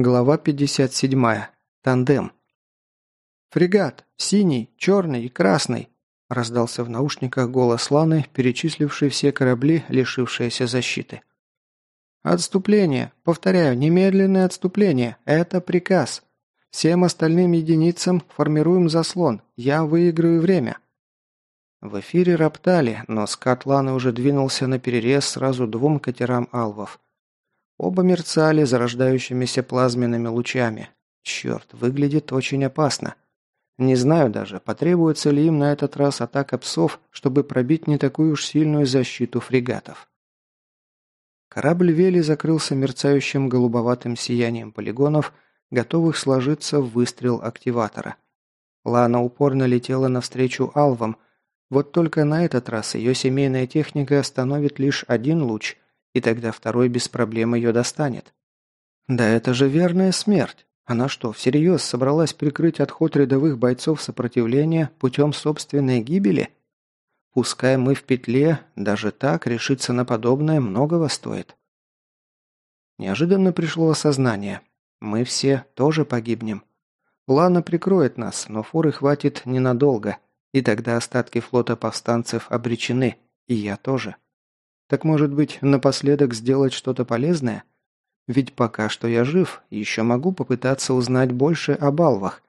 Глава 57. Тандем. «Фрегат! Синий, черный и красный!» – раздался в наушниках голос Ланы, перечисливший все корабли, лишившиеся защиты. «Отступление! Повторяю, немедленное отступление! Это приказ! Всем остальным единицам формируем заслон! Я выиграю время!» В эфире роптали, но скат Ланы уже двинулся на перерез сразу двум катерам алвов – Оба мерцали зарождающимися плазменными лучами. Черт, выглядит очень опасно. Не знаю даже, потребуется ли им на этот раз атака псов, чтобы пробить не такую уж сильную защиту фрегатов. Корабль Вели закрылся мерцающим голубоватым сиянием полигонов, готовых сложиться в выстрел активатора. Лана упорно летела навстречу алвам, вот только на этот раз ее семейная техника остановит лишь один луч – и тогда второй без проблем ее достанет. Да это же верная смерть. Она что, всерьез собралась прикрыть отход рядовых бойцов сопротивления путем собственной гибели? Пускай мы в петле, даже так решиться на подобное многого стоит. Неожиданно пришло осознание. Мы все тоже погибнем. Лана прикроет нас, но форы хватит ненадолго, и тогда остатки флота повстанцев обречены, и я тоже. Так может быть, напоследок сделать что-то полезное? Ведь пока что я жив, еще могу попытаться узнать больше о балвах.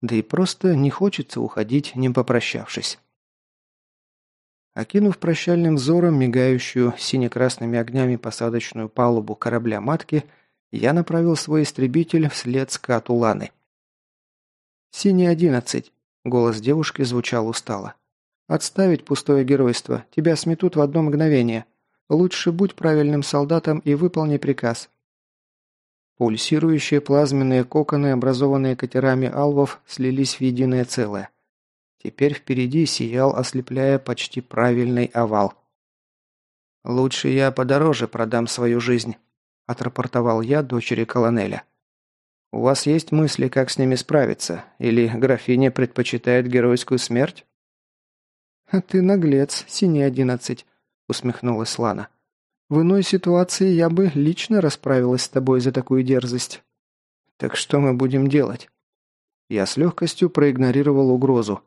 Да и просто не хочется уходить, не попрощавшись. Окинув прощальным взором мигающую сине-красными огнями посадочную палубу корабля-матки, я направил свой истребитель вслед скату Ланы. «Синий одиннадцать», — голос девушки звучал устало. «Отставить пустое геройство, тебя сметут в одно мгновение. Лучше будь правильным солдатом и выполни приказ». Пульсирующие плазменные коконы, образованные катерами алвов, слились в единое целое. Теперь впереди сиял, ослепляя почти правильный овал. «Лучше я подороже продам свою жизнь», – отрапортовал я дочери колонеля. «У вас есть мысли, как с ними справиться? Или графиня предпочитает геройскую смерть?» «А ты наглец, синий одиннадцать усмехнулась Лана. «В иной ситуации я бы лично расправилась с тобой за такую дерзость». «Так что мы будем делать?» Я с легкостью проигнорировал угрозу.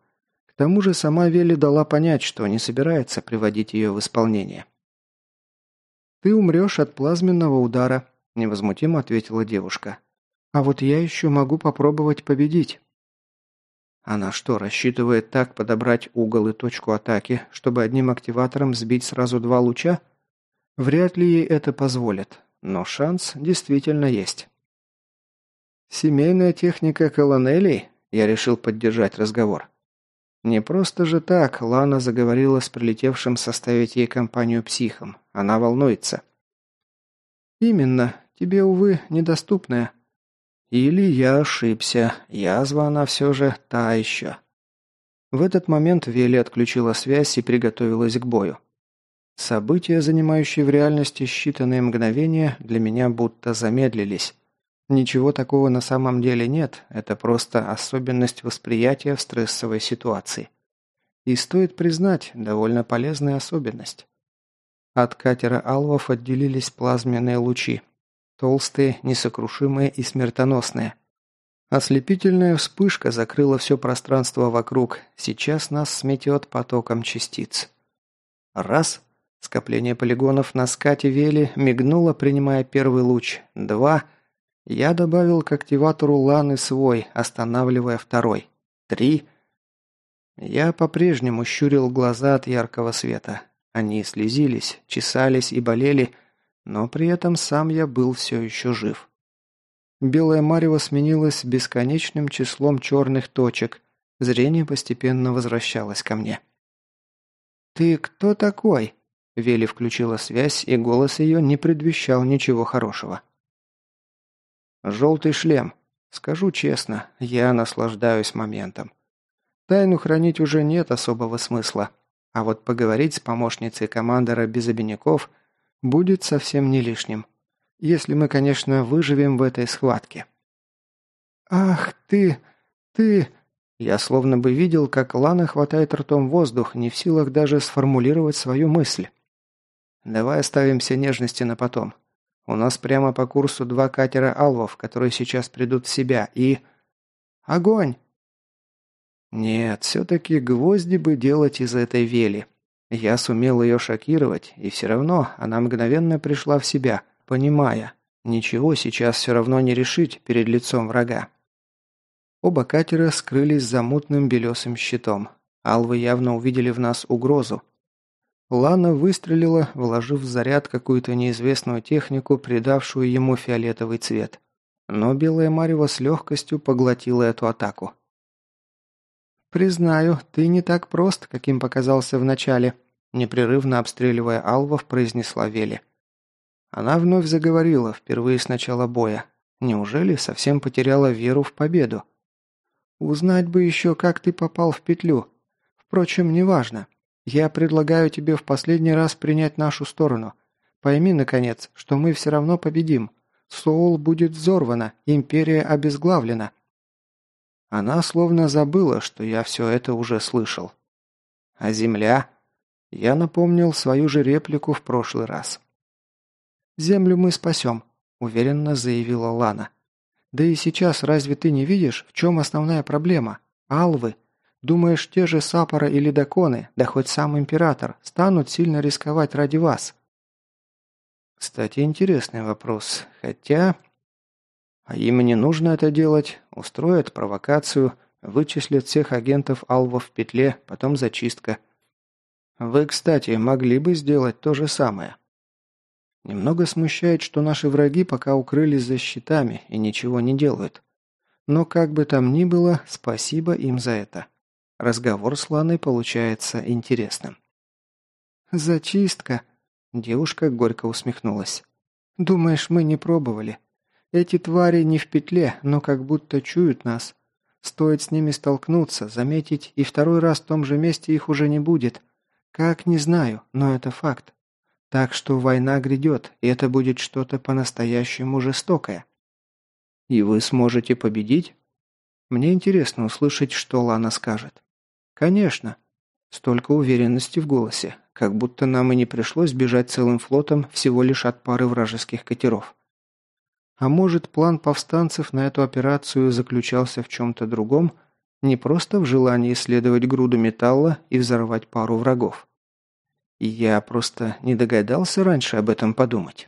К тому же сама Вели дала понять, что не собирается приводить ее в исполнение. «Ты умрешь от плазменного удара», – невозмутимо ответила девушка. «А вот я еще могу попробовать победить». Она что, рассчитывает так подобрать угол и точку атаки, чтобы одним активатором сбить сразу два луча? Вряд ли ей это позволят, но шанс действительно есть. «Семейная техника колонелей?» Я решил поддержать разговор. Не просто же так Лана заговорила с прилетевшим составить ей компанию психом. Она волнуется. «Именно. Тебе, увы, недоступная», или я ошибся. Язва она все же та еще. В этот момент Вели отключила связь и приготовилась к бою. События, занимающие в реальности считанные мгновения, для меня будто замедлились. Ничего такого на самом деле нет, это просто особенность восприятия в стрессовой ситуации. И стоит признать, довольно полезная особенность. От катера Алвов отделились плазменные лучи, Толстые, несокрушимые и смертоносные. Ослепительная вспышка закрыла все пространство вокруг. Сейчас нас сметет потоком частиц. Раз. Скопление полигонов на скате Вели мигнуло, принимая первый луч. Два. Я добавил к активатору ланы свой, останавливая второй. Три. Я по-прежнему щурил глаза от яркого света. Они слезились, чесались и болели, но при этом сам я был все еще жив. Белое марево сменилось бесконечным числом черных точек. Зрение постепенно возвращалось ко мне. «Ты кто такой?» Вели включила связь, и голос ее не предвещал ничего хорошего. «Желтый шлем. Скажу честно, я наслаждаюсь моментом. Тайну хранить уже нет особого смысла, а вот поговорить с помощницей командора без обиняков – будет совсем не лишним. Если мы, конечно, выживем в этой схватке. «Ах ты! Ты!» Я словно бы видел, как Лана хватает ртом воздух, не в силах даже сформулировать свою мысль. «Давай оставим все нежности на потом. У нас прямо по курсу два катера «Алвов», которые сейчас придут в себя, и... Огонь! Нет, все-таки гвозди бы делать из этой вели. Я сумел ее шокировать, и все равно она мгновенно пришла в себя, понимая, ничего сейчас все равно не решить перед лицом врага. Оба катера скрылись за мутным белесым щитом. Алвы явно увидели в нас угрозу. Лана выстрелила, вложив в заряд какую-то неизвестную технику, придавшую ему фиолетовый цвет. Но белая марево с легкостью поглотила эту атаку. «Признаю, ты не так прост, каким показался вначале», непрерывно обстреливая алвов, произнесла Вели. Она вновь заговорила, впервые с начала боя. Неужели совсем потеряла веру в победу? «Узнать бы еще, как ты попал в петлю. Впрочем, неважно. Я предлагаю тебе в последний раз принять нашу сторону. Пойми, наконец, что мы все равно победим. Соул будет взорвана, империя обезглавлена. Она словно забыла, что я все это уже слышал. А земля? Я напомнил свою же реплику в прошлый раз. «Землю мы спасем», – уверенно заявила Лана. «Да и сейчас разве ты не видишь, в чем основная проблема? Алвы. Думаешь, те же Сапора или Даконы, да хоть сам Император, станут сильно рисковать ради вас?» Кстати, интересный вопрос. Хотя а им не нужно это делать, устроят провокацию, вычислят всех агентов Алва в петле, потом зачистка. Вы, кстати, могли бы сделать то же самое. Немного смущает, что наши враги пока укрылись за щитами и ничего не делают. Но как бы там ни было, спасибо им за это. Разговор с Ланой получается интересным. «Зачистка?» Девушка горько усмехнулась. «Думаешь, мы не пробовали? Эти твари не в петле, но как будто чуют нас. Стоит с ними столкнуться, заметить, и второй раз в том же месте их уже не будет. Как, не знаю, но это факт. Так что война грядет, и это будет что-то по-настоящему жестокое. И вы сможете победить? Мне интересно услышать, что Лана скажет. Конечно. Столько уверенности в голосе, как будто нам и не пришлось бежать целым флотом всего лишь от пары вражеских катеров. А может, план повстанцев на эту операцию заключался в чем-то другом, не просто в желании исследовать груду металла и взорвать пару врагов. Я просто не догадался раньше об этом подумать.